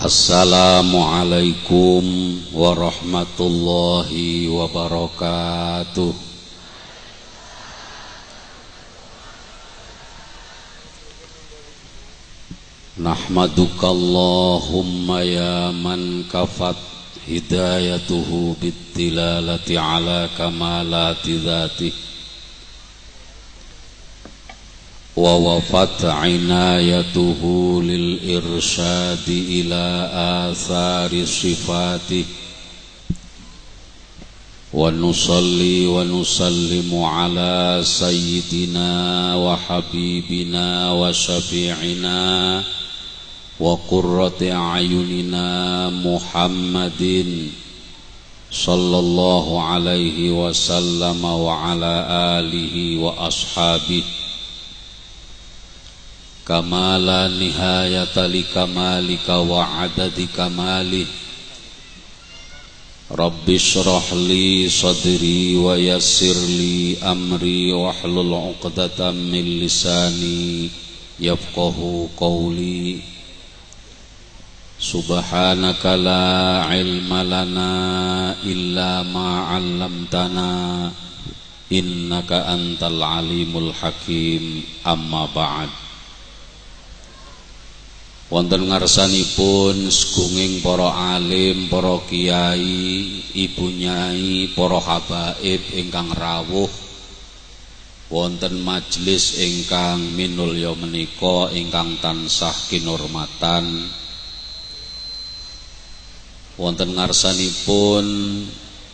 Assalamualaikum warahmatullahi wabarakatuh. Nahmaduka Allahumma ya man kafat hidayatuhu bittilalati ala kamalati dhatih ووفت عنايته للإرشاد إلى آثار صفاته. ونصلي ونسلم على سيدنا وحبيبنا وشفيعنا وقرة أعيننا محمد صلى الله عليه وسلم وعلى آله وأصحابه. kamala nihayata li kamalika wa adadi kamali. Rabbi rohli li sadri wa amri wa hlul uqdatan min lisani yafqahu kauli. Subhanaka la ilma lana illa ma 'allamtana innaka antal alimul hakim. Amma ba'd. Wonten ngarsanipun segunging para alim, para kiai, ibu nyai, para habaib ingkang rawuh. Wonten majelis ingkang minulya menika ingkang tansah kinurmatan. Wonten ngarsanipun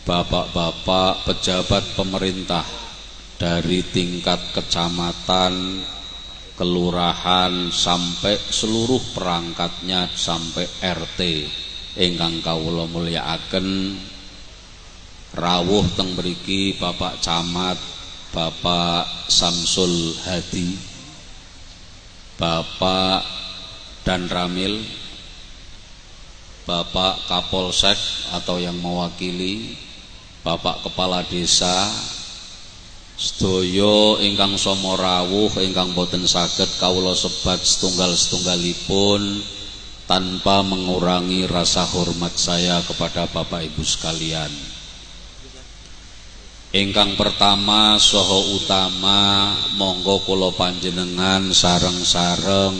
bapak-bapak pejabat pemerintah dari tingkat kecamatan kelurahan sampai seluruh perangkatnya sampai RT ingkang kawula mulyakaken. Rawuh teng mriki Bapak Camat Bapak Samsul Hadi Bapak Dan Ramil Bapak Kapolsek atau yang mewakili Bapak Kepala Desa Sedaya ingkang sama rawuh ingkang boten saged kawula sebat setunggal-setunggalipun tanpa mengurangi rasa hormat saya kepada Bapak Ibu sekalian. Ingkang pertama soho utama monggo kula panjenengan sareng-sareng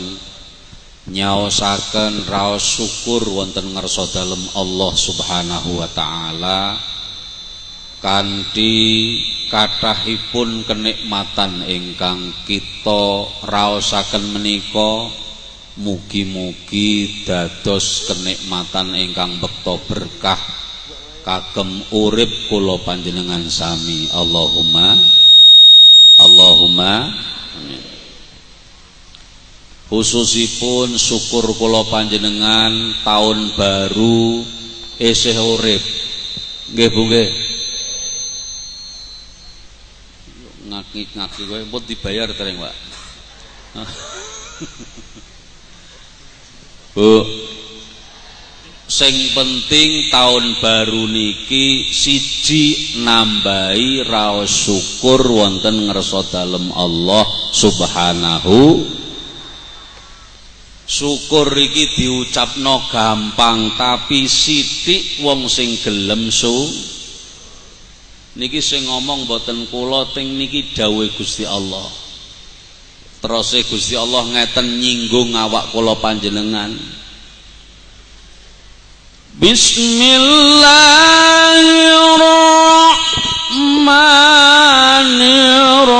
nyaosaken raos syukur wonten ngarsa dalem Allah Subhanahu wa taala kanthi kathahipun kenikmatan ingkang kita raosaken menika mugi-mugi dados kenikmatan ingkang bekta berkah kagem urip kula panjenengan sami. Allahumma Allahumma amin. Khususipun syukur kula panjenengan tahun baru esih urip. Nggih Bu ngaki-ngaki kowe dibayar tereng, Pak. Bu. Sing penting tahun baru niki siji nambahi raos syukur wonten ngersa dalem Allah Subhanahu Syukur iki diucapno gampang tapi sithik wong sing gelem su niki sing ngomong boten kula ting niki dawuh Gusti Allah. Terus Gusti Allah ngeten nyinggung awak kula panjenengan. Bismillahirrahmanirrahim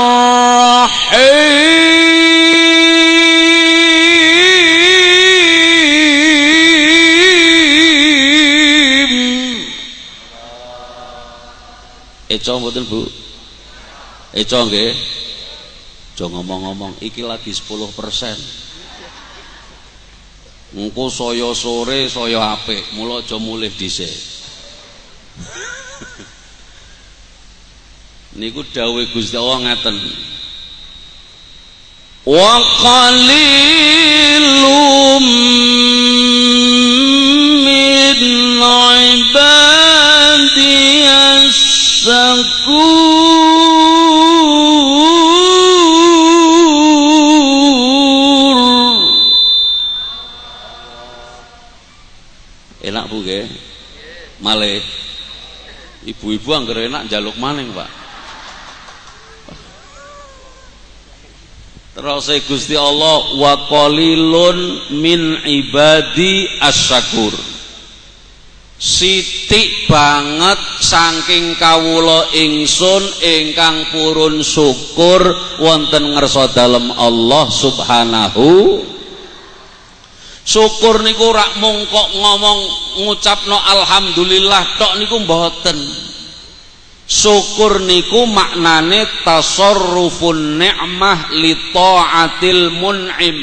Eco mboten Bu? Eco nggih. Jo ngomong-ngomong iki lagi 10%. Engko saya sore saya apik, mula aja mulih dhisik. Niku dawuh Gusti Allah ngaten. Wa qalilum ibu-ibu anggar enak jaluk maning Pak. Terus Gusti Allah wa qalilun min ibadi asyakur. Sitik banget saking kawula ingsun ingkang purun syukur wonten ngersa dalem Allah Subhanahu. Syukur niku rak mung kok ngomong ngucapno alhamdulillah tok niku mboten syukur niku maknane tasarrufun ni'mah li taatil mun'im.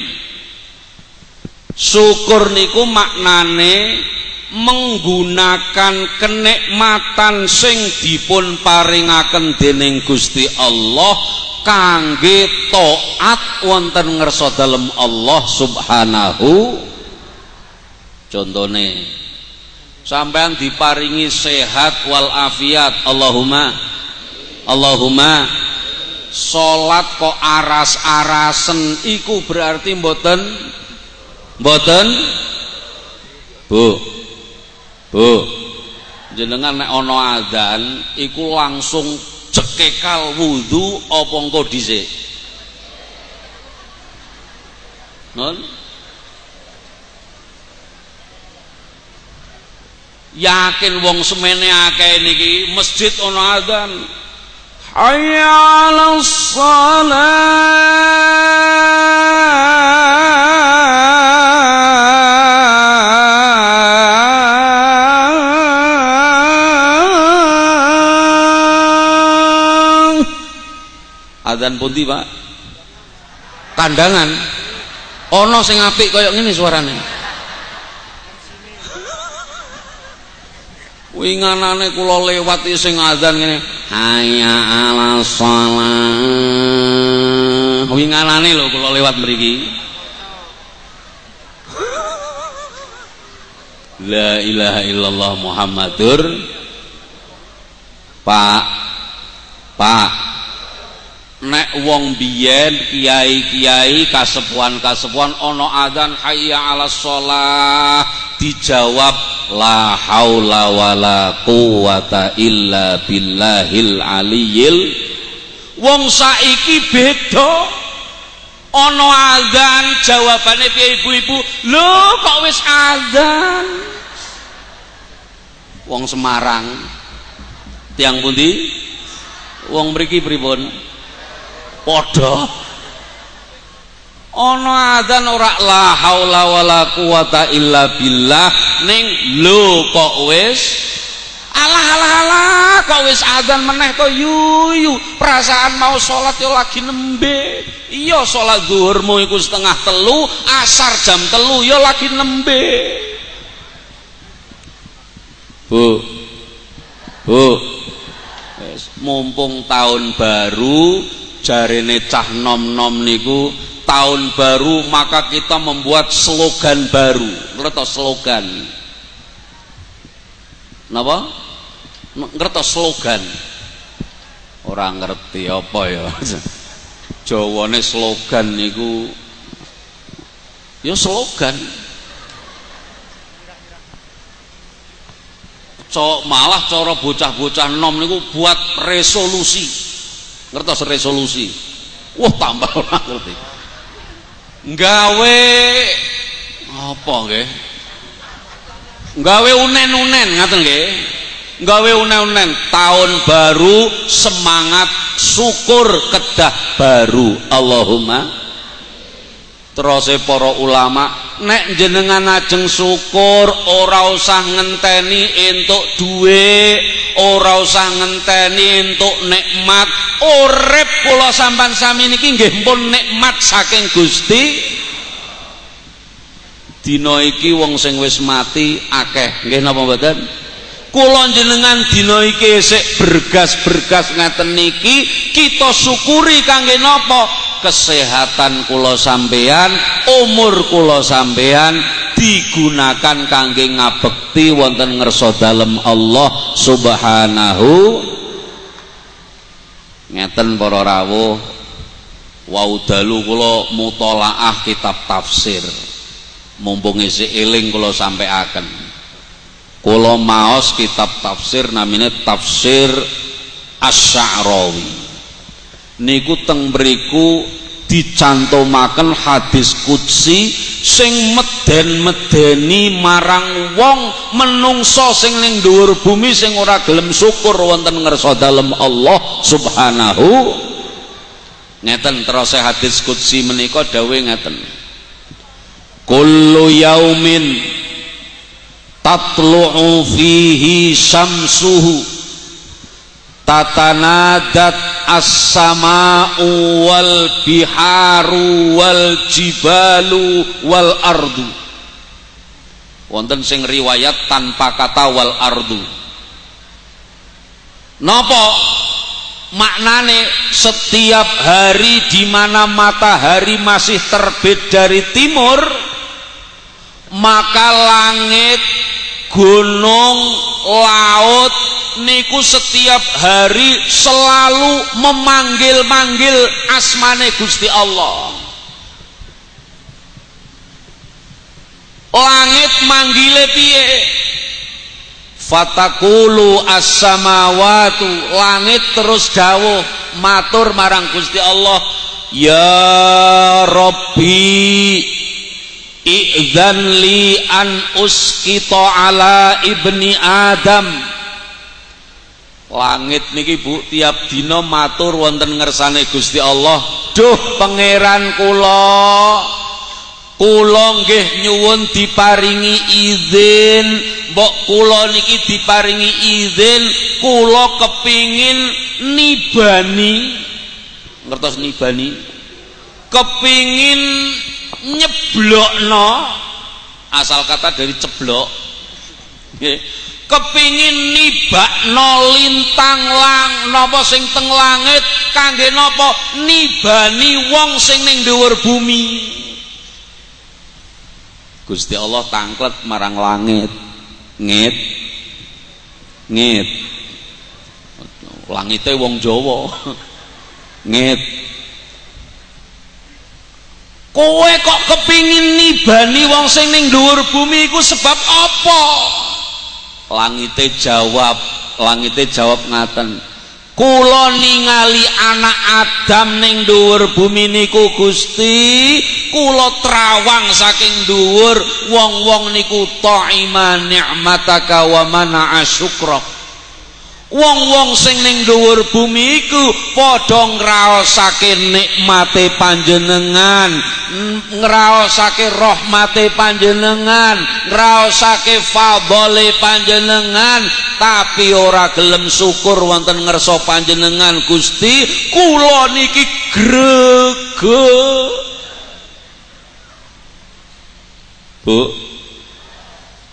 Syukur niku maknane menggunakan kenikmatan sing dipun paringaken dening Gusti Allah kangge taat wonten ngersa dalem Allah Subhanahu. Contone sampean diparingi sehat wal afiat. Allahumma Allahumma salat kok aras-arasen. Iku berarti mboten mboten? Bu Bu jenengan nek ana adzan iku langsung cekekal wudu apa engko dhisik yakin wong semene akeh niki masjid ana adzan hayya 'alas Adzan pundi, Pak? Kandangan. Ana sing apik kaya ngene suarane. Winganane kula lewat sing azan ngene hayya ala shalah. Winganane lho kula lewat mriki. La ilaha illallah Muhammadur. Pak Pak. Nek wong biyen kiai-kiai kasepuan-kasepuan ana adzan hayya 'alas shalah. Dijawab la haula wala quwata illa billahil aliyil. Wong saiki beda. Ana azan jawabane piye ibu-ibu? Lho kok wis azan wong Semarang. Tiang pundi? Wong mriki pripun? Padha ana adzan ora la haula wala quwata illa billah. Ning lho kok wis? Alah alah alah kok wis adzan meneh to? Yuyu perasaan mau salat yo lagi nembe. Iya salat zuhurmu iku setengah telu asar jam telu yo lagi nembe. Bu Bu. Mumpung tahun baru jarene cah nom-nom niku tahun baru maka kita membuat slogan baru. Ngerti slogan? Napa? Ngerti slogan? Orang ngerti apa ya? Jawane slogan niku ya slogan. Cok malah cara bocah-bocah nom niku buat resolusi. Ngertos resolusi? Wah tambah orang ngerti gawe apa nggih? Gawe unen-unen ngaten nggih? Gawe unen-unen tahun baru semangat syukur kedah baru. Allahumma terus para ulama nek jenengan ajeng syukur ora usah ngenteni entuk duwe ora usah ngenteni entuk nikmat. Urip kula sampan sami niki nggih pun nikmat saking Gusti. Dina iki wong sing wis mati akeh. Nggih napa mboten? Kula jenengan dina iki sik bergas-bergas ngaten niki kita syukuri kangge napa kesehatan kula sampeyan umur kula sampeyan digunakan kangge ngabekti wonten ngersa dalem Allah Subhanahu ngeten para rawuh wau dalu kula mutolaah kitab tafsir. Mumpung isih eling kula sampaiaken kula maos kitab tafsir namine tafsir Asy-Sya'rawi niku teng mriku dicantumaken hadis kutsi sing meden-medeni marang wong menungso sing ning dhuwur bumi sing ora gelem syukur wonten ngersa dalem Allah Subhanahu. Ngeten terus hadis kutsi menika dawuh ngeten. Kullu yaumin tatlu'u fihi syamsuhu tatanadat as-sama'u wal biharu wal jibalu wal ardu. Wonten sing riwayat tanpa kata wal ardu. Napa? Maknane setiap hari di mana matahari masih terbit dari timur maka langit gunung laut niku setiap hari selalu memanggil-manggil asmane Gusti Allah. Langit manggile piye? Fatakulu as-samawatu. Langit terus dawuh matur marang Gusti Allah ya Rabbi I'zan li an uskito ala ibni Adam Langit niki Bu tiap dina matur wonten ngersane Gusti Allah. Duh pangeran kula. Kula nggih nyuwun diparingi izin. Mbok kula niki diparingi izin Kula kepingin nibani. Ngertos nibani? Kepingin nyeblokno. Asal kata dari ceblok kepingin nibakno lintang lang napa sing teng langit kangge napa nibani wong sing ning dhuwur bumi. Gusti Allah tangklet marang langit. Ngit. Ngit. Langite wong Jawa. Ngit. Kowe kok kepingin nibani wong sing ning dhuwur bumi iku sebab apa langite jawab langite jawab ngaten. Kula ningali anak Adam ning dhuwur bumi niku Gusti. Kula trawang saking dhuwur wong-wong niku ta'iman ni'mataka wa mana syukrak wong-wong sing ning dhuwur bumi iku padha ngraosake nikmate panjenengan ngraosake rahmate panjenengan ngraosake fadhole panjenengan tapi ora gelem syukur wonten ngersa panjenengan Gusti. Kula niki grege Bu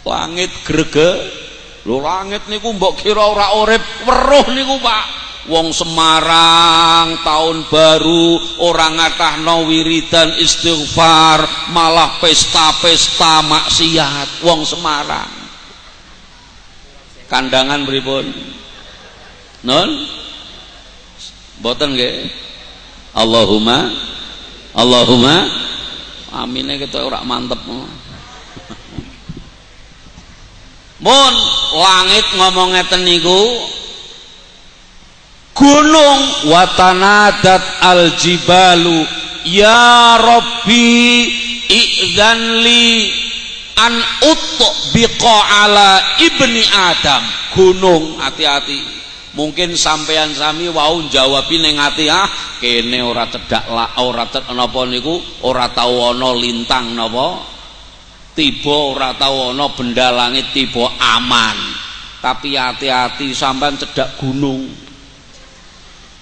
langit grege Lho langit niku mbok kira ora urip weruh niku Pak. Wong Semarang tahun baru orang ngatahno wiridan istighfar malah pesta-pesta maksiat. Wong Semarang. Kandangan pripun? Non boten nggih? Allahumma Allahumma amine kita ora mantep Mun langit ngomong ngeten niku gunung watanadat aljibalu ya rabbi i'zan li an utbiqa ala ibni adam. Gunung hati-hati. Mungkin sampean sami wau jawabi ning ati ah kene ora cedhak ora napa niku? Ora tau ana lintang napa tiba ora tau ana benda langit tiba aman. Tapi hati-hati sampean cedak gunung.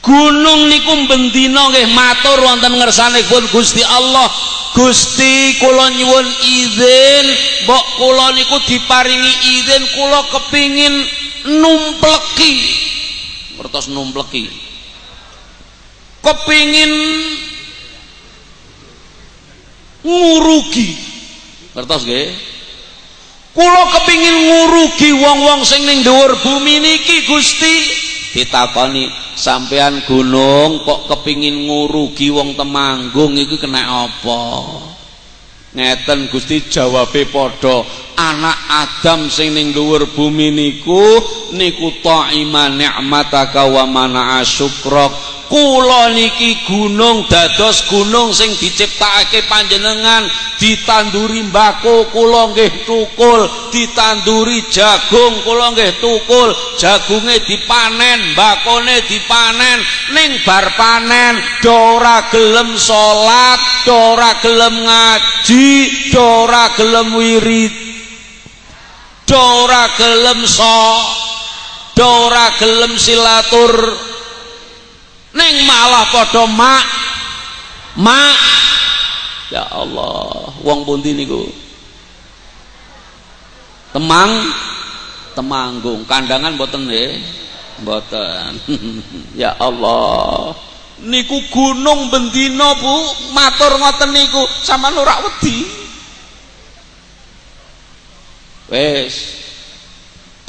Gunung niku bendina nggih matur wonten ngersane Gusti Allah. Gusti kula nyuwun izin. Mbok kula niku diparingi izin kula kepingin numpleki. Ngertos numpleki. Kepingin ngurugi Ngertos nggih? Kula kepingin ngurugi wong-wong sing ning dhuwur bumi niki Gusti. Ditakoni sampean gunung kok kepingin ngurugi wong Temanggung iku kena apa? Ngeten Gusti jawabe padha anak Adam sing ning dhuwur bumi niku niku ta'ima ni'mataka wa mana syukrak kula niki gunung dados gunung sing diciptakake panjenengan ditanduri mbako kula nggih tukul ditanduri jagung kula nggih tukul jagunge dipanen mbakone dipanen ning bar panen ora gelem salat ora gelem ngaji ora gelem wirid ora gelem so ora gelem silatur. Neng malah padha mak mak. Ya Allah wong pundi niku? Temang temanggung. Kandangan mboten nggih? Mboten. Ya Allah. Niku gunung bendina Bu. Matur ngoten niku. Sampean ora wedi wis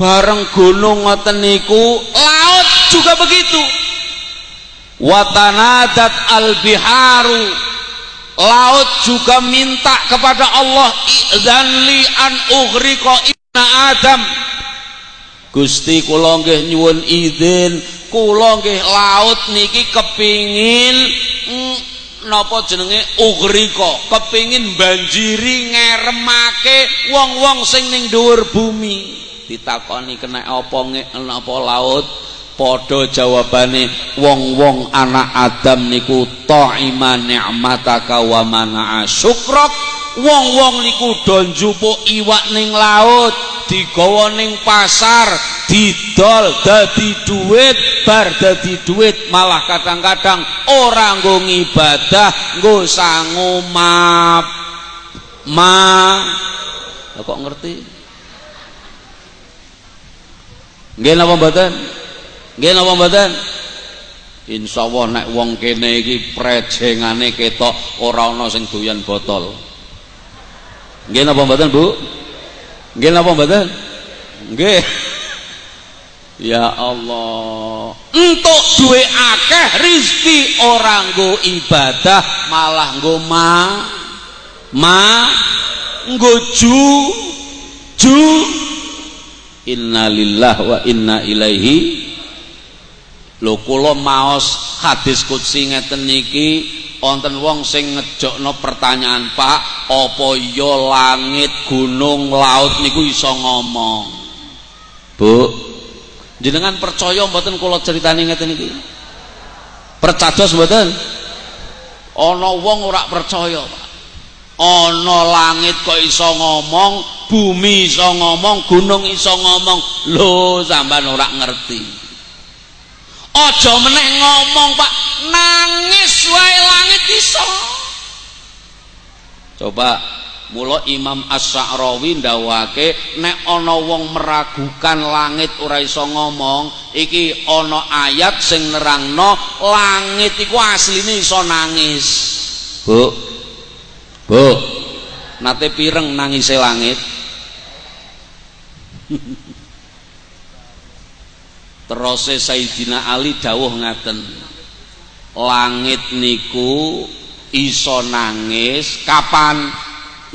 bareng gunung ngoten niku laut juga begitu. Watanadat al-biharu. Laut juga minta kepada Allah izanli an ughriqa ibna adam. Gusti kula nggih nyuwun izin kula laut niki kepingin napa jenenge ughriqa kepingin banjiri ngeremake wong-wong sing ning dhuwur bumi. Ditakoni kena apa napa laut? Padha jawabane wong-wong anak Adam niku ta'ima ni'mataka wa mana'a syukrak wong-wong niku do njupuk iwak ning laut digawa ning pasar didol dadi duit bar dadi duit. Malah kadang-kadang ora nggo ngibadah nggo sangu map. Ma. Kok ngerti? Nggih napa mboten? Nggih napa mboten? Insyaallah nek wong kene iki prejengane ketok ora ana sing doyan botol. Nggih napa mboten, Bu? Nggih napa mboten? Nggih. Ya Allah. Entuk duwe akeh rizki ora nggo ibadah malah nggo ma ma nggo ju ju innalillah wa inna ilaihi lho kula maos hadis qudsi ngeten niki wonten wong sing ngejokno pertanyaan Pak apa ya langit gunung laut niku iso ngomong? Bu jenengan percaya mboten kula critani ngeten niki percados mboten? Ana wong ora percaya Pak. Ana langit kok iso ngomong bumi iso ngomong gunung iso ngomong. Lho sampean ora ngerti Aja meneh ngomong, Pak. Nangis wae langit iso. Coba mula Imam As-Sa'rawi ndawake nek ana wong meragukan langit ora iso ngomong, iki ana ayat sing nerangno langit iku asline iso nangis. Bu. Bu. Nate pireng nangise langit? terose Sayyidina Ali dawuh ngaten langit niku iso nangis kapan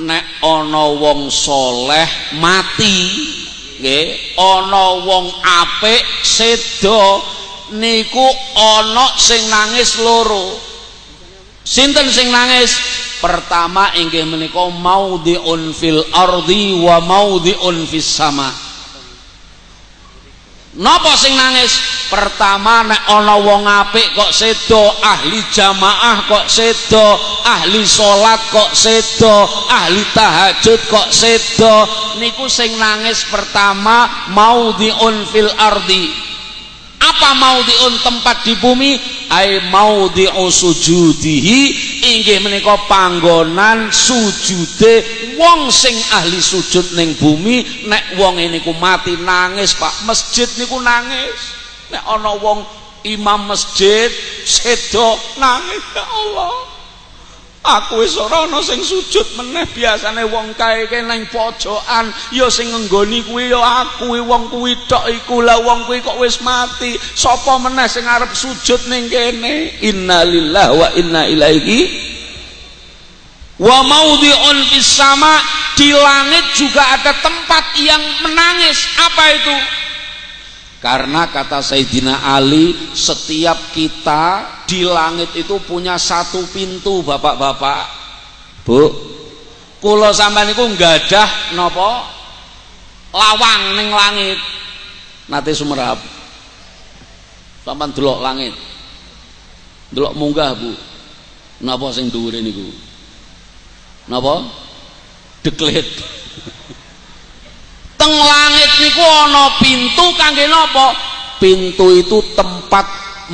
nek ana wong soleh mati. Nggih ana wong apik sedo niku ana sing nangis loro. Sinten sing nangis? Pertama inggih menika maudhi'un fil ardi wa maudhi'un fis sama' Napa sing nangis? Pertama nek ana wong apik kok sedo, ahli jamaah kok sedo, ahli salat kok sedo, ahli tahajud kok sedo. Niku sing nangis pertama maudhi'un fil ardi apa mau diun tempat di bumi? Ai mau diu sujudihi. Inggih menika panggonan sujude wong sing ahli sujud ning bumi. Nek wong ini ku mati nangis Pak. Masjid niku nangis. Nek ana wong imam masjid sedo nangis. Ya Allah aku wis ora ana sing sujud meneh biasane wong kae nang pojokan ya sing nggoni kuwi ya aku wong kuwi tok iku lah wong kuwi kok wis mati sapa meneh sing arep sujud ning kene? Innalillahi wa inna ilaihi wa maudhi'un fis sama di langit juga ada tempat yang menangis. Apa itu karena kata Sayyidina Ali setiap kita di langit itu punya satu pintu bapak-bapak. Bu kulo sampean niku nggadah napa? Lawang ning langit. Nate sumerap. Sampean delok langit. Delok munggah bu. Napa sing dhuwure niku? Napa? Deklet teng langit niku ana pintu kangge napa? Pintu itu tempat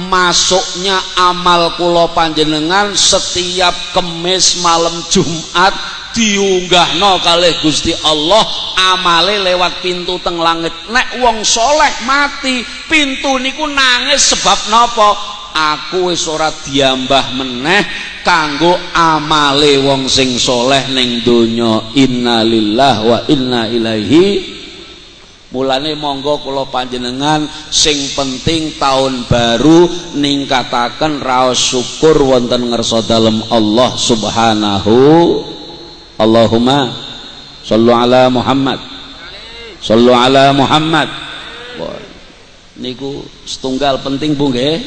masuknya amal kula panjenengan setiap kemis malam Jumat diunggahno kalih Gusti Allah amale lewat pintu teng langit. Nek wong soleh mati pintu niku nangis sebab napa? Aku wis ora diambah meneh kanggo amale wong sing soleh ning donya. Innalillah wa inna ilaihi mulane monggo kula panjenengan sing penting tahun baru ningkataken raos syukur wonten ngersa dalem Allah subhanahu Allahumma sallu ala Muhammad. Sallu ala Muhammad. Niku setunggal penting Bu nggih.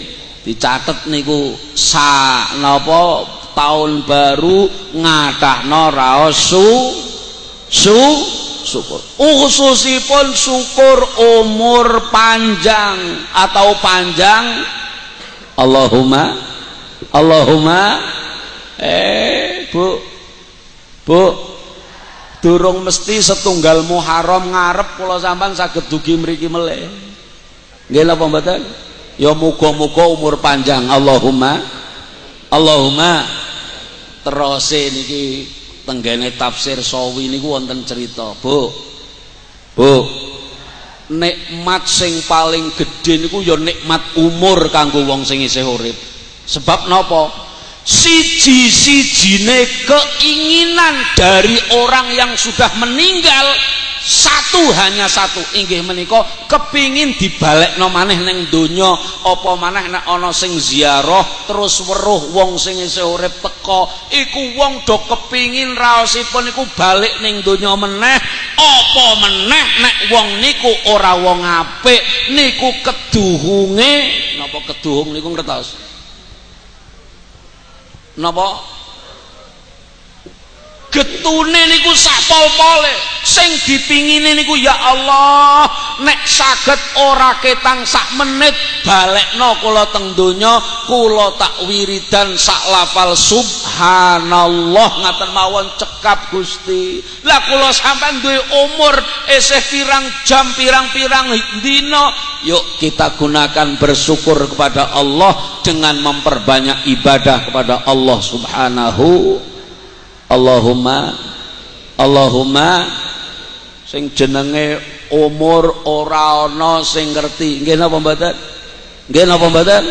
Dicatet niku sa napa tahun baru ngatahno raos su su syukur. Khususipun syukur umur panjang atau panjang. Allahumma Allahumma eh Bu Bu durung mesti setunggal Muharram ngarep kula sampean saged dugi mriki meleh nggih napa mboten? Ya muga-muga umur panjang. Allahumma Allahumma terose niki tenggene tafsir sawi niku wonten cerita Bu. Bu. Nikmat sing paling gedhe niku ya nikmat umur kanggo wong sing isih urip. Sebab napa? Siji-sijine keinginan dari orang yang sudah meninggal satu hanya satu. Inggih menika kepingin dibalekno maneh ning donya apa maneh nek ana sing ziarah terus weruh wong sing isih urip teka iku wong do kepingin raosipun iku balik ning donya meneh. Apa meneh nek wong niku ora wong apik niku keduhunge. Napa keduhung niku ngertos napa getune niku sak pol-pole. Sing dipingine niku ya Allah nek saged ora ketang sak menit balekno kula teng donya kula tak wiridan sak lafal subhanallah. Ngaten mawon cekap Gusti. Lah kula sampean duwe umur esih pirang jam pirang-pirang dina yuk kita gunakan bersyukur kepada Allah dengan memperbanyak ibadah kepada Allah subhanahu Allahumma Allahumma sing jenenge umur ora ana sing ngerti. Nggih napa mboten? Nggih napa mboten?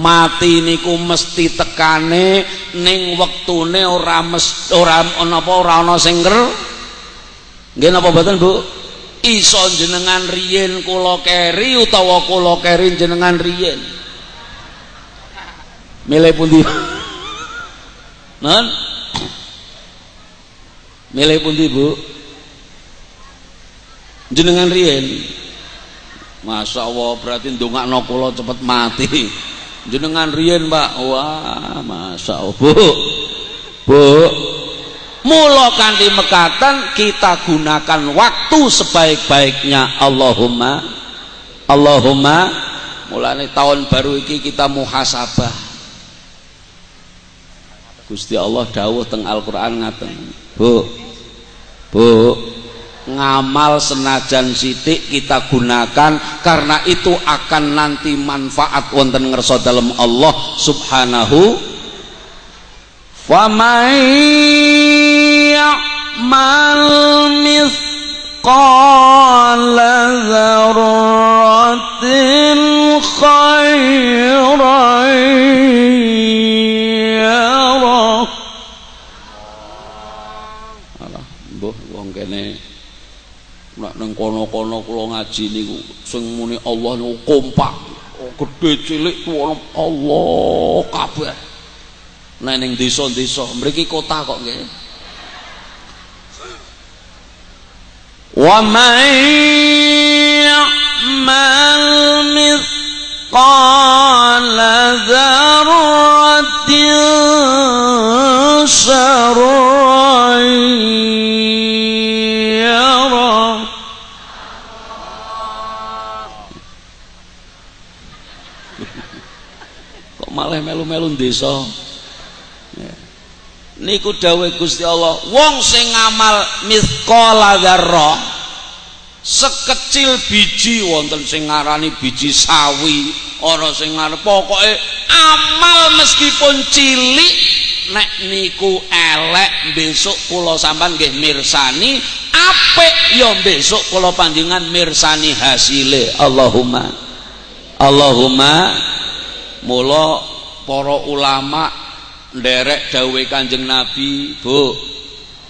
Mati niku mesti tekane ning wektune ora mes ora napa ora ana sing nger. Nggih napa mboten Bu? Iso jenengan riyin kula keri utawa kula keri jenengan riyin milih pundi? Non milih pun Bu? Jenengan riyen? Masya Allah berarti ndongakno kula cepet mati. Jenengan riyen Pak wah Masya Allah Bu. Bu Mula kanthi mekatan kita gunakan waktu sebaik-baiknya. Allahumma Allahumma mulane tahun baru iki kita muhasabah. Gusti Allah dawuh teng Al-Qur'an ngaten Bu. Bu. Ngamal senajan sidik kita gunakan karena itu akan nanti manfaat wonten ngerso dalam Allah subhanahu mithqala dzarratin kono-kono kula ngaji niku sing muni Allah niku kompak. Gedhe cilik tuwa Allah kabeh. Nek ning desa-desa mriki kota kok nggih. Wa man ya'mal mithqala melu-melu desa. Niku dawuh Gusti Allah wong sing ngamal mithqala dzarrah sekecil biji wonten sing ngarani biji sawi ora sing ngarep. Pokoke amal meskipun cilik nek niku elek besok kula sampean nggih mirsani apik ya besok kula panjenengan mirsani hasile. Allahumma Allahumma mula para ulama nderek dawuhe Kanjeng Nabi, Bu.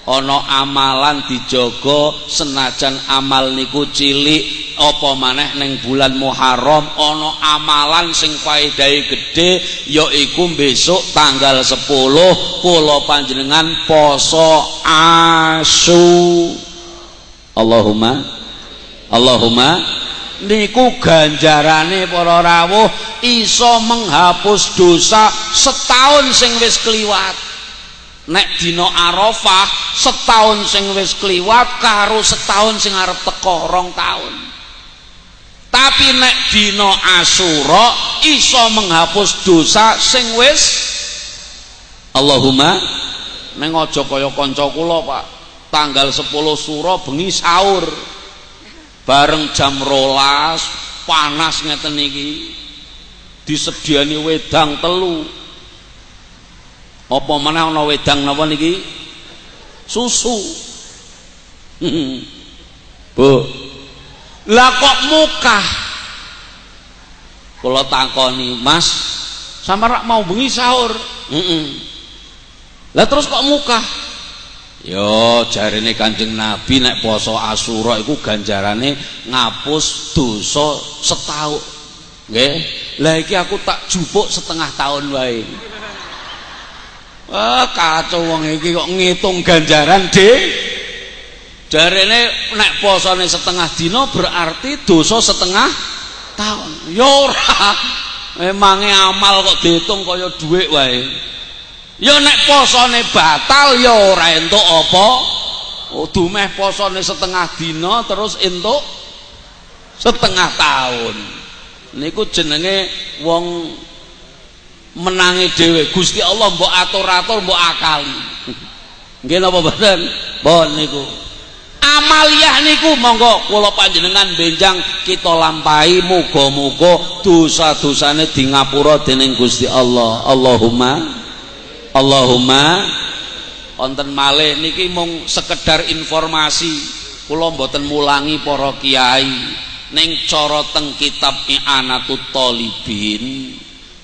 Ana amalan dijaga senajan amal niku cilik apa maneh ning bulan Muharram ana amalan sing faedahe gedhe yaiku besok tanggal 10 kula panjenengan poso asu Allahumma Allahumma niku ganjarane para rawuh iso menghapus dosa setahun sing wis kliwat. Nek dina Arafah setahun sing wis kliwat karo setahun sing arep teko rong tahun tapi nek dina Asyura iso menghapus dosa sing wis Allahumma neng aja kaya kanca kula Pak. Tanggal 10 suro bengi sahur bareng jam rolas panas ngeten iki. Disediani wedang telu. Apa mana ana wedang napa niki? Susu. Bu. Lah kok muka kula takoni Mas rak mau bengi sahur. Heeh lah terus kok muka Yo jarine Kanjeng Nabi nek poso Asyura iku ganjarane ngapus dosa setahun. Nggih. Lah iki aku tak jupuk setengah tahun wae. Wah, kacau wong iki kok ngitung ganjaran, Dik. Jarine nek posone setengah dina berarti dosa setengah tahun. Yo ora. Memange amal kok diitung kaya dhuwit wae. Ya nek posone batal ya ora entuk apa? Kudu meh posone setengah dina terus entuk setengah tahun. Niku jenenge wong menangi dhewe. Gusti Allah mbok atur-atur mbok akali. Nggih napa mboten bon niku. Amaliyah niku monggo kula panjenengan benjang kita lampahi muga-muga dosa-dosane di ngapura dening Gusti Allah. Allahumma Allahumma wonten malih niki mung sekedar informasi kula mboten mulangi para kiai ning cara teng kitab I'anatut Talibin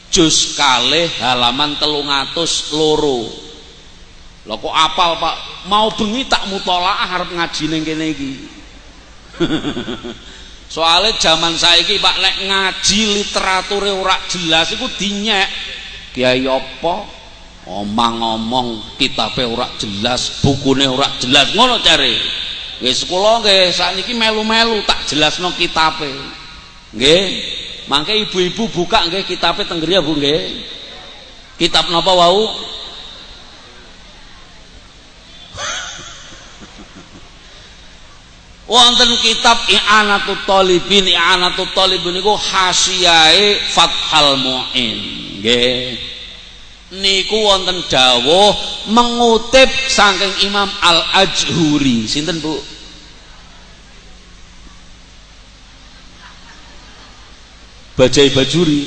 juz kalih halaman telung atus loro. Lho kok apal pak? Mau bengi tak mutolaah arep ngaji ning kene iki? Soalnya zaman saiki pak nek ngaji literature ora jelas iku dinyek. Kiai apa omong-omong kitabe ora jelas bukune ora jelas. Ngono cari. Wis kula nggih sakniki melu-melu tak jelasno kitabe. Nggih. Mangke ibu-ibu buka nggih kitabe teng griya Bu nggih. Kitab napa wau? Wonten kitab I'anatut Talibin I'anatut Talibin niku hasiyae Fathal Muin. Nggih niku wonten dawuh mengutip saking Imam Al-Ajhuri. Sinten Bu? Bajai Bajuri.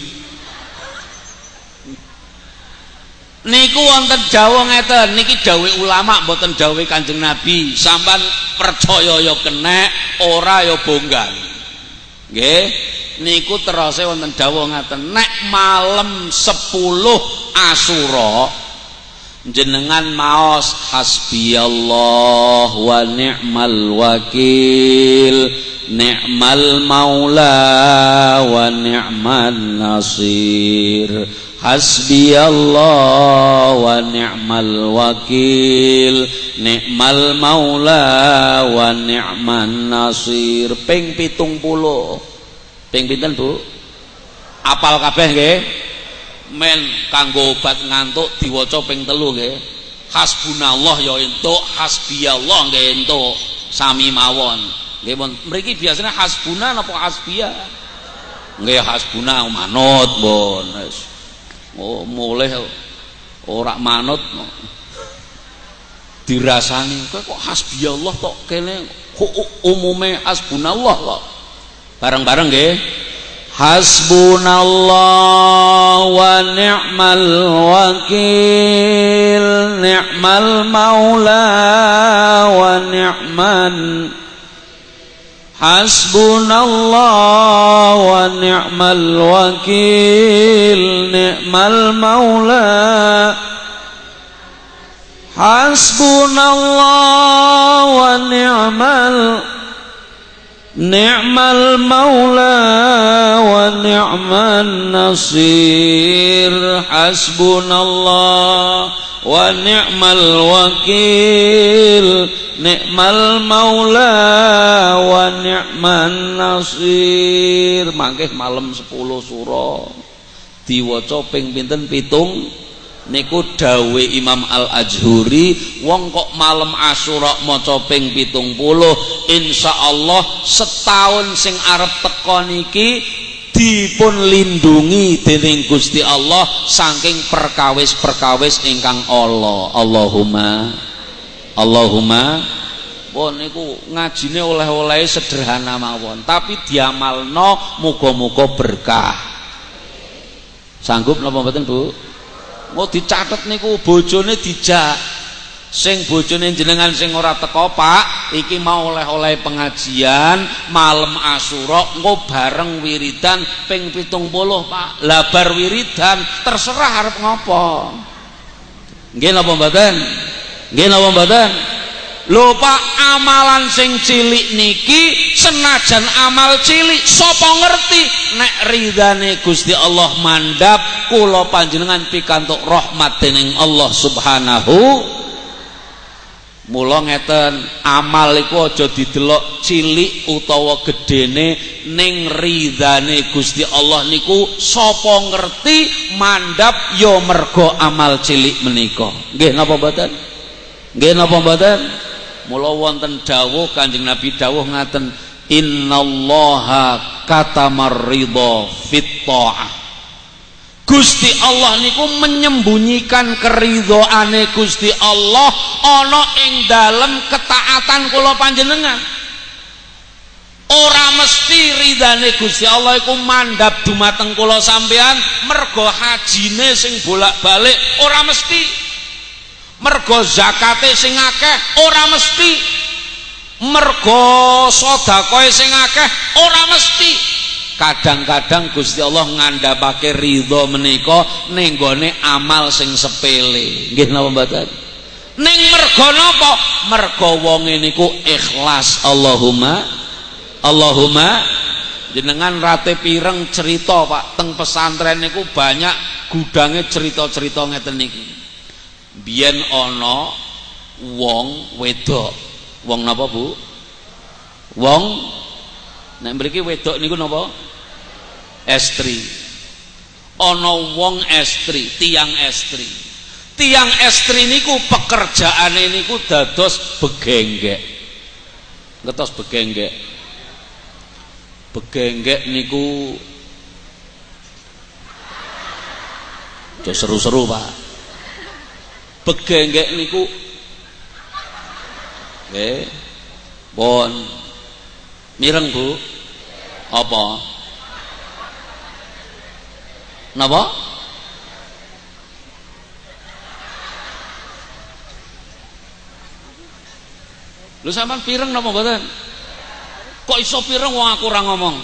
Niku wonten dawuh ngeten. Niki dawuh ulama mboten dawuh Kanjeng Nabi. Sampan percaya ya kenek ora ya bonggan. Nggih niku terase wonten dawuh ngaten nek malam 10 Asura jenengan maos hasbiyallah wa ni'mal wakil ni'mal maula wa ni'man nasir Hasbiyallah wa ni'mal wakil Ni'mal maula wa ni'man nasir. Ping pitung puluh Ping pinten bu? Apal kabeh nggih. Men kanggo obat ngantuk diwaca ping telu nggih. Hasbunallah ya entuk. Hasbiyallah nggih entuk. Sami mawon. Nggih mriki biasanya hasbuna napa hasbiyah Nggih hasbuna manut bon oh mulai ora manut dirasani kok hasbiyallah tok kene? Umume hasbunallah kok bareng-bareng nggih. Hasbunallah wa ni'mal wakil ni'mal maula wa ni'man Hasbunallah wa ni'mal wakil ni'mal maula. Hasbunallah wa ni'mal ni'mal maula wa ni'man nasir. Hasbunallah wa ni'mal wakil. Ni'mal maula wa ni'man nasir. Mangke malam 10 surah. Diwaca ping pinten? Pitung niku dawe Imam Al-Ajhuri wong kok malam Asyura maca ping 70 insyaallah setahun sing arep teka niki dipun lindungi dening Gusti Allah saking perkawis-perkawis ingkang Allah Allahumma Allahumma. Pun niku ngajine oleh-oleh sederhana mawon tapi diamalno muga-muga berkah. Sanggup napa mboten Bu mau dicatet niku bojone dijak. Sing bojone jenengan sing ora teko Pak iki mau oleh-oleh pengajian malam Asyura engko bareng wiridan ping 70 Pak. Labar wiridan terserah arep ngopo. Nggih napa mboten? Nggih napa mboten? Lho Pak amalan sing cilik niki senajan amal cilik sapa ngerti? Nek ridane Gusti Allah mandap kula panjenengan pikantuk rahmat dening Allah Subhanahu Mula ngeten amal iku aja didelok cilik utawa gedene ning ridane Gusti Allah niku sapa ngerti mandap ya mergo amal cilik menika. Nggih napa mboten? Nggih napa mboten? Mula wonten dawuh Kanjeng Nabi dawuh ngaten innallaha katamar ridha fit ta'ah Gusti Allah niku menyembunyikan keridhoane Gusti Allah ana ing dalem ketaatan kula panjenengan. Ora mesti ridane Gusti Allah iku mandhap dumateng kula sampean mergo hajine sing bolak-balik ora mesti. Mergo zakate sing akeh ora mesti. Mergo sedekahe sing akeh ora mesti kadang-kadang Gusti Allah ngandhapake ridho menika ning gone amal sing sepele. Nggih napa mboten ning mergo napa? Mergo wong niku ikhlas. Allahumma Allahumma. Jenengan rate pireng cerita Pak? Teng pesantren niku banyak gudange cerita-cerita ngeten niki biyen ana wong wedok. Wong napa Bu? Wong? Nek mriki wedok niku napa estri. Ana wong estri tiang estri. Tiang estri niku pekerjaane niku dados begenggek. Ngetos begenggek. Begenggek niku Aja seru-seru Pak. Begenggek niku nggih pun mireng Bu. Apa Napa? Lu sampean pireng napa mboten? Kok iso pireng wong aku ora ngomong?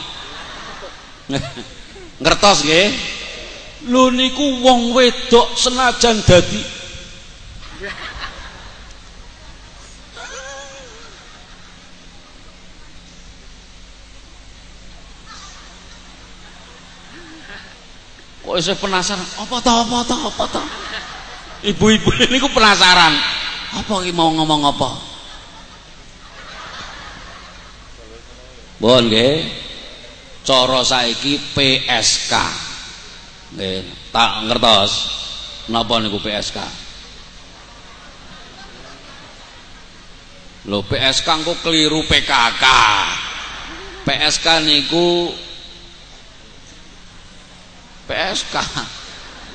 Ngertos nggih? Lho niku wong wedok senajan dadi kok isih penasaran? Apa to apa to apa to? Ibu-ibu niku penasaran. Apa iki mau ngomong apa? Bon nggih. Cara saiki PSK nggih tak ngertos napa niku PSK Lho PSK engko keliru PKK PSK niku PSK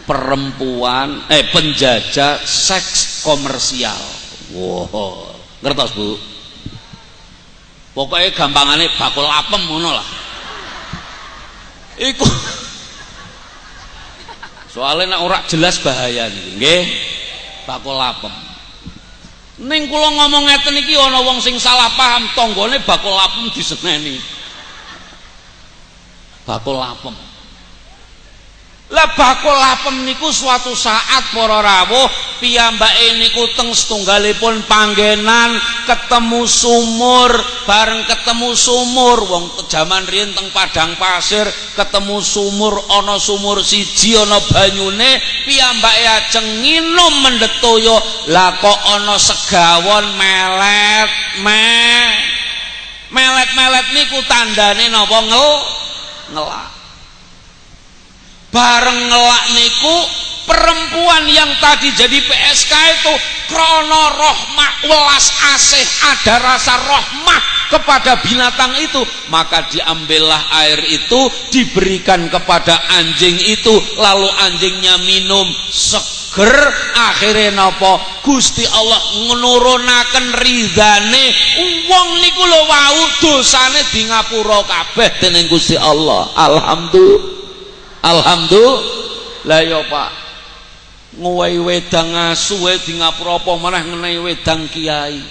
perempuan eh penjajah seks komersial. Wow ngertos bu? Pokoknya gampangannya bakul apem ngono lah. Iku. Soalnya nak ora jelas bahaya nih nggih. Bakul apem. Ning kula ngomong ngeten iki ana wong sing salah paham tanggane bakul apem diseneni. Bakul apem lah bakul apem niku suatu saat para rawuh piyambake niku teng setunggalipun panggenan ketemu sumur bareng ketemu sumur. Wong jaman riyen teng padang pasir ketemu sumur ana sumur siji ana banyune piyambake ajeng nginum mendhet toya. Lah kok ana segawon melet me melet-melet niku tandane napa? Ngel ngelak bareng ngelak niku perempuan yang tadi jadi PSK itu krono rohmah welas asih ada rasa rohmah kepada binatang itu. Maka diambillah air itu diberikan kepada anjing itu. Lalu anjingnya minum seger. Akhirnya nopo Gusti Allah menurunakan ridhane. Wong niku lho wau dosane di ngapura kabeh dening Gusti Allah. Alhamdulillah alhamdulillah. Ya Pak. Nguwai wedang asu di ngapura apa? Ngenai wedang kiai.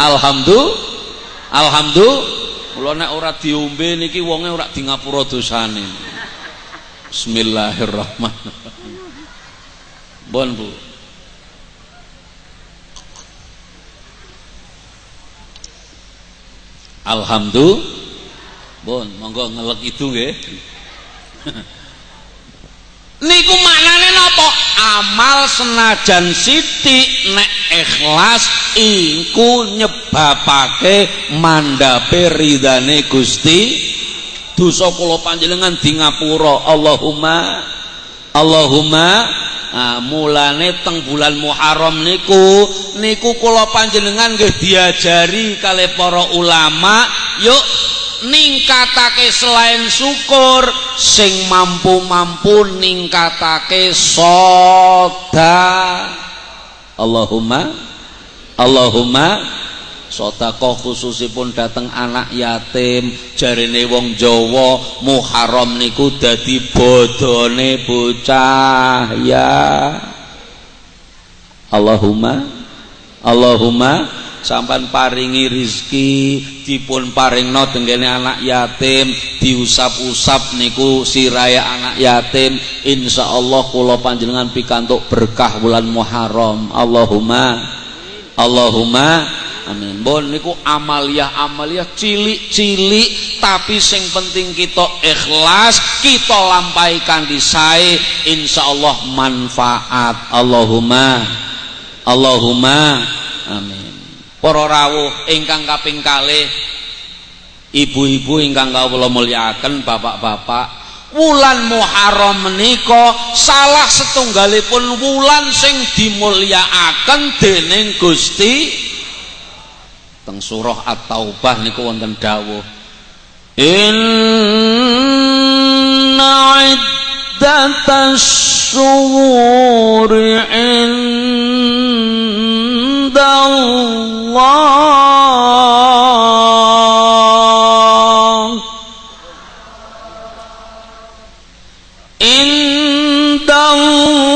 Alhamdulillah. Alhamdulillah. Kula nek ora diombe niki wonge ora di ngapura dosane. Bismillahirrahmanirrahim. Bon Bu. Alhamdulillah. Bon monggo ngelek itu nggih niku maknane napa? Amal senajan siti nek ikhlas iku nyebabake mandape ridane Gusti. Dosa kula panjenengan di ngapura. Allahumma Allahumma Nah, mulane teng bulan Muharram niku niku kula panjenengan nggih diajari kali para ulama yuk ningkatake selain syukur sing mampu-mampu ningkatake soda Allahumma Allahumma sedekah khususipun dateng anak yatim jarine wong Jawa Muharram niku dadi bodone bocah ya. Allahumma Allahumma sampan paringi rizki dipun paringno tenggene anak yatim diusap-usap niku siraya anak yatim. Insyaallah kula panjenengan pikantuk berkah bulan Muharram. Allahumma Allahumma amin. Bon niku amaliah-amaliah cilik-cilik tapi sing penting kita ikhlas kita lampaikan di sae insyaallah manfaat. Allahumma Allahumma amin para rawuh ingkang kaping kalih ibu-ibu ingkang kawula mulyakaken bapak-bapak wulan Muharram menika salah setunggalipun wulan sing dimulyakaken dening Gusti teng surah At-Taubah niku wonten dawuh. Inna iddatas syuhuri الله عند الله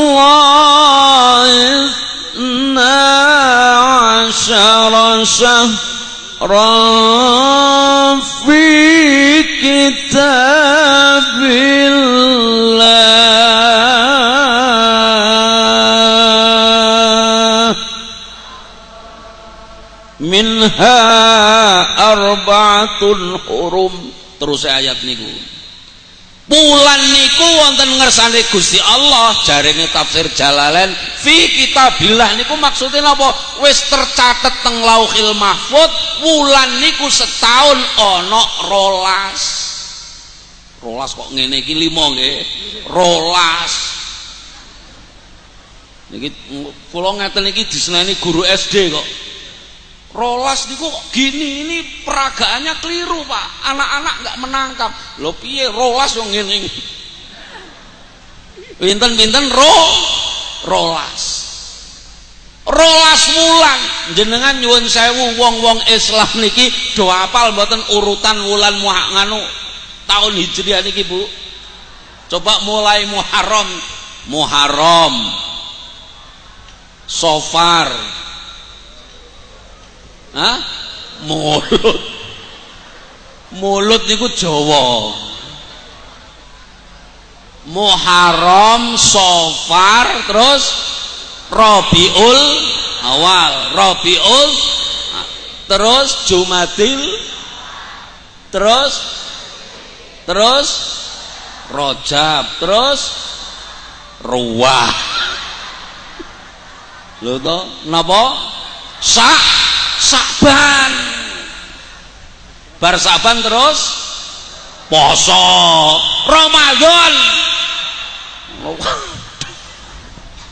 اثنا عشر شهرا في كتاب minha arba'atun hurum terus ayat niku Wulan niku wonten ngersane Gusti Allah, jarene tafsir Jalalain fi kitabillah niku maksudnya napa? Wis tercatet teng Lauhil Mahfud, wulan niku setahun ana rolas. Rolas kok ngene iki limo nggih. Rolas. Niki kula ngeten iki diseneni guru SD kok. Rolas niku gini ini peragaannya keliru pak. Anak-anak nggak menangkap. Lo piye rolas yang ngene pinten-pinten ro rolas. Rolas wulan. Jenengan nyuwun sewu wong-wong Islam niki do apal mboten urutan wulan nganu tahun hijriah niki Bu? Coba mulai Muharram. Muharram. Sofar Hah? Mulut. Mulut niku Jawa. Muharram, Safar, terus Rabiul Awal, Rabiul terus Jumadil terus terus Rojab terus Ruwah lho to napa sak Sakban bar Sakban terus poso Ramadan.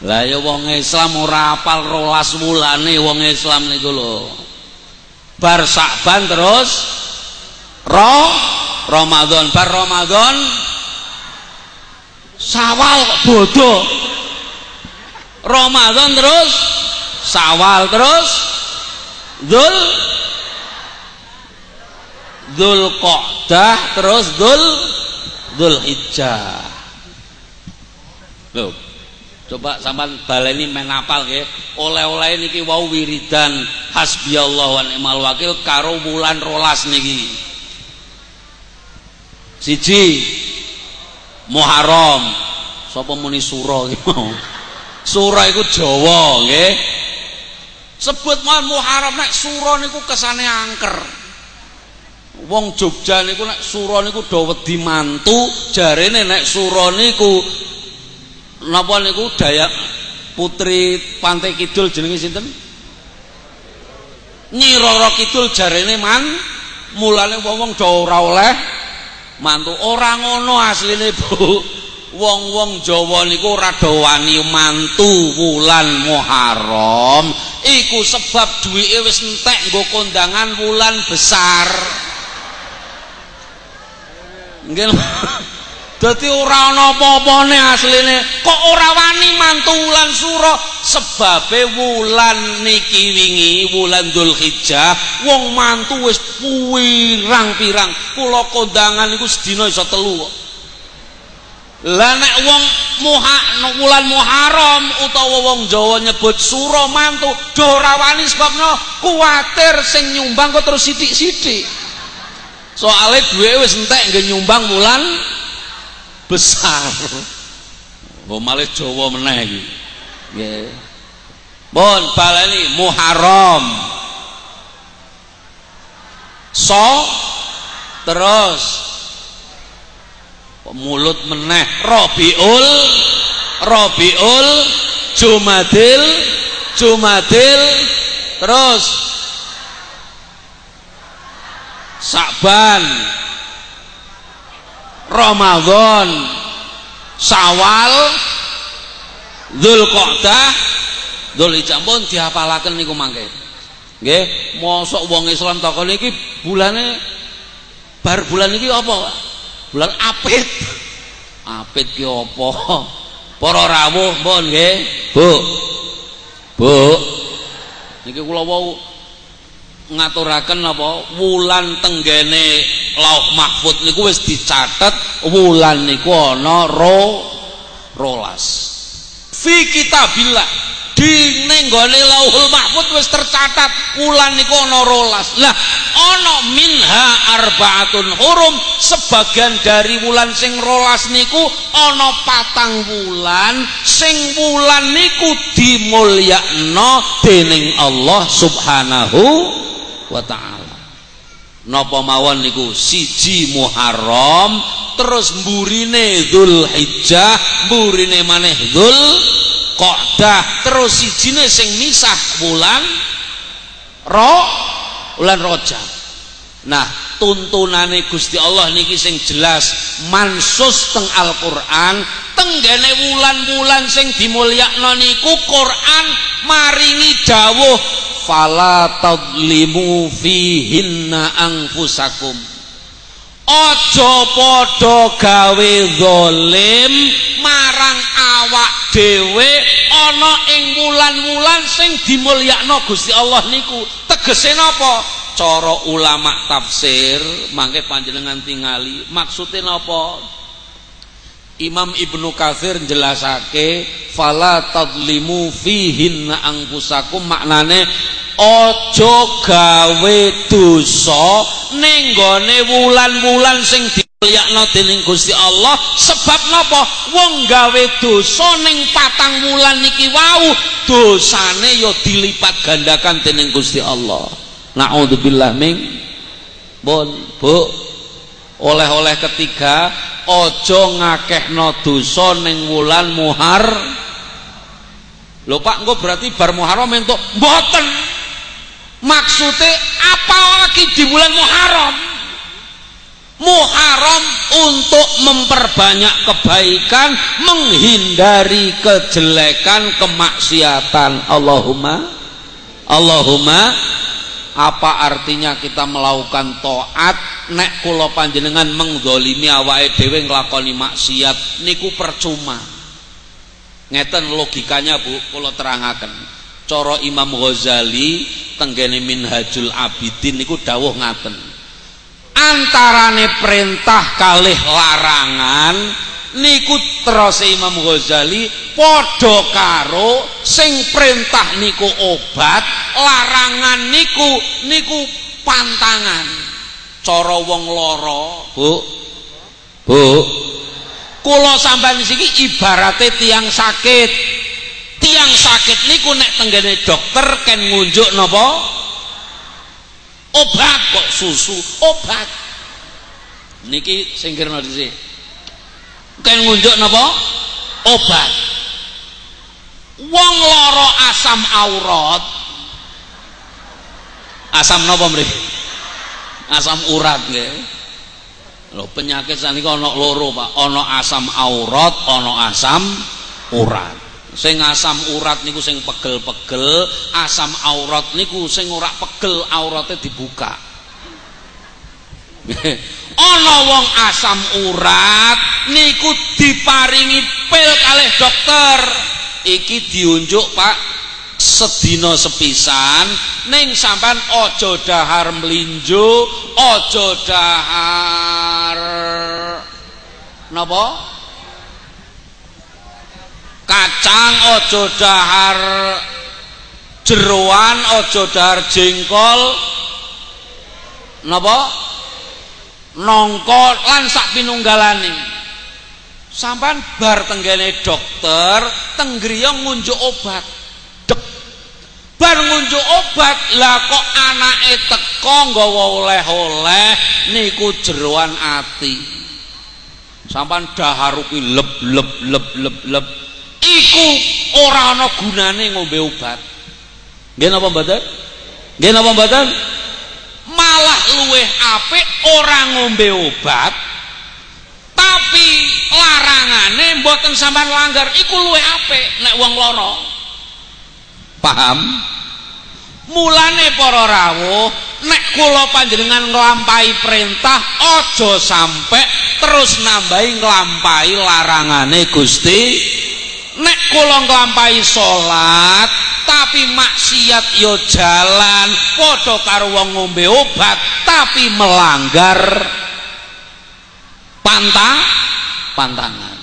Lah ya wong Islam ora apal rolas wulane wong Islam niku lho. Bar Sakban terus ro Ramadan. Bar Ramadan Sawal bodoh Ramadan terus Sawal terus Dul Dul Qodah terus Dul Dul Hijjah Loh Coba sampean baleni menapal nggih. Oleh-oleh niki wau wiridan hasbiyallahu wa ni'mal wakil karo wulan rolas niki. Siji Muharram. Sapa muni sura iki mau? Sura iku Jawa nggih. Sebut mal Muharram nek sura niku kesane angker. Wong Jogja niku nek sura niku do wedi mantu jarene nek sura niku napa niku Dayak putri Pantai Kidul jenenge sinten? Nyi Roro Kidul jarene man mulane wong-wong do ora oleh mantu. Ora ngono asline Bu. Wong-wong Jawa niku ora wani mantu wulan Muharram iku sebab duwike wis entek nggo kondangan wulan besar. Nggih. Dadi ora ana apa-apane asline. Kok ora wani mantu wulan suro sebabe wulan niki wingi wulan Dzulhijjah wong mantu wis pirang-pirang. Kula kondangan iku sedina iso telu kok Lah nek wong muha wulan Muharram utawa wong Jawa nyebut sura mantu do ora wani sebabno kuwatir sing nyumbang kok terus sithik-sithik. Soale duwe wis entek nggih nyumbang wulan besar. Oh malih Jawa meneh iki. Nggih. Bon baleni Muharram. So terus mulut meneh? Rabiul Rabiul Jumadil Jumadil terus. Sakban Ramadan Sawal Dzulqa'dah. Dzulhijjah pun dihafalaken niku mangke. Nggih mosok wong Islam takon iki bulane bar bulan iki apa bulan apit. Apit ki apa? Para rawuh pun nggih. Bu. Bu. Niki kula wau ngaturaken apa? Wulan tenggene Lauh Mahfud niku wis dicatet wulan niku ana ro rolas. Fi kitabillah di nenggone lauhul mahfud wis tercatat wulan niku ana rolas. Lah ana minha arbaatun hurum. Sebagian dari wulan sing rolas niku ana patang wulan. Sing wulan niku dimulyakno dening Allah subhanahu wa ta'ala. Napa mawon niku? Siji Muharram terus mburine Dzulhijjah mburine maneh Dzul Qa'dah terus sijine sing misah bulan Ro bulan Rajab nah tuntunane Gusti Allah niki sing jelas mansus teng Al-Qur'an tenggene wulan-wulan sing dimulyakno niku Quran maringi dawuh fala tadlimu fihinna anfusakum aja padha gawe zalim marang awak dhewe ana ing wulan-wulan sing dimulyakno Gusti Allah niku. Tegese napa? Cara ulama tafsir mangke panjenengan tingali. Maksude napa Imam Ibnu Katsir jelasake fala tadlimu fihinna anfusakum maknane aja gawe dosa ning gone wulan-wulan sing dimulyakno dening Gusti Allah. Sebab napa? Wong gawe dosa ning patang wulan niki wau dosane ya dilipat gandakan dening Gusti Allah. Naudzubillah ming. Bon bu oleh-oleh ketiga aja ngakehno dosa ning wulan muhar. Lho Pak berarti bar Muharram entuk mboten? Maksudnya apa lagi di bulan Muharram? Muharram untuk memperbanyak kebaikan menghindari kejelekan kemaksiatan. Allahumma Allahumma apa artinya kita melakukan toat? Nek kula panjenengan mengzalimi awake dhewe nglakoni maksiat niku percuma. Ngeten logikanya Bu kula terangaken. Cara Imam Ghazali tenggene Minhajul Abidin niku dawuh ngaten. Antarane perintah kalih larangan niku terus Imam Ghazali padha karo sing perintah niku obat larangan niku niku pantangan. Cara wong lara Bu. Bu. Kula sampeyan siki ibarate tiang sakit. Tiang sakit niku nek tenggene dokter ken ngunjuk napa? Obat kok susu obat. Niki sing kirna dhisik ken ngunjuk napa? Obat. Wong lara asam aurat. Asam napa mriki asam urat nggih. Lho penyakit saniki ana loro Pak. Ana asam aurat ana asam urat. Sing asam urat niku sing pegel-pegel asam aurat niku sing ora pegel aurate dibuka ana wong asam urat niku diparingi pil kalih dokter. Iki diunjuk Pak sedina sepisan ning sampean aja dahar mlinjo aja dahar napa? Kacang ojo dahar jeroan ojo dahar jengkol. Napa nongko lan sak pinunggalane. Sampan bar tenggene dokter tenggriya ngunjuk obat. Dek. Bar ngunjuk obat lah kok anake teko nggawa oleh-oleh niku jeroan ati. Sampan dahar kuwi leb leb leb leb leb. Iku ora ana gunane ngombe obat. Nggih napa mboten? Nggih napa mboten malah luweh apik ora ngombe obat tapi larangane mboten sampean langgar iku luweh apik nek wong lara. Paham? Mulane para rawuh nek kula panjenengan nglampahi perintah aja sampai terus nambahi nglampahi larangane Gusti nek kula nglampahi salat tapi maksiat yo jalan padha karo wong ngombe obat tapi melanggar pantang pantangan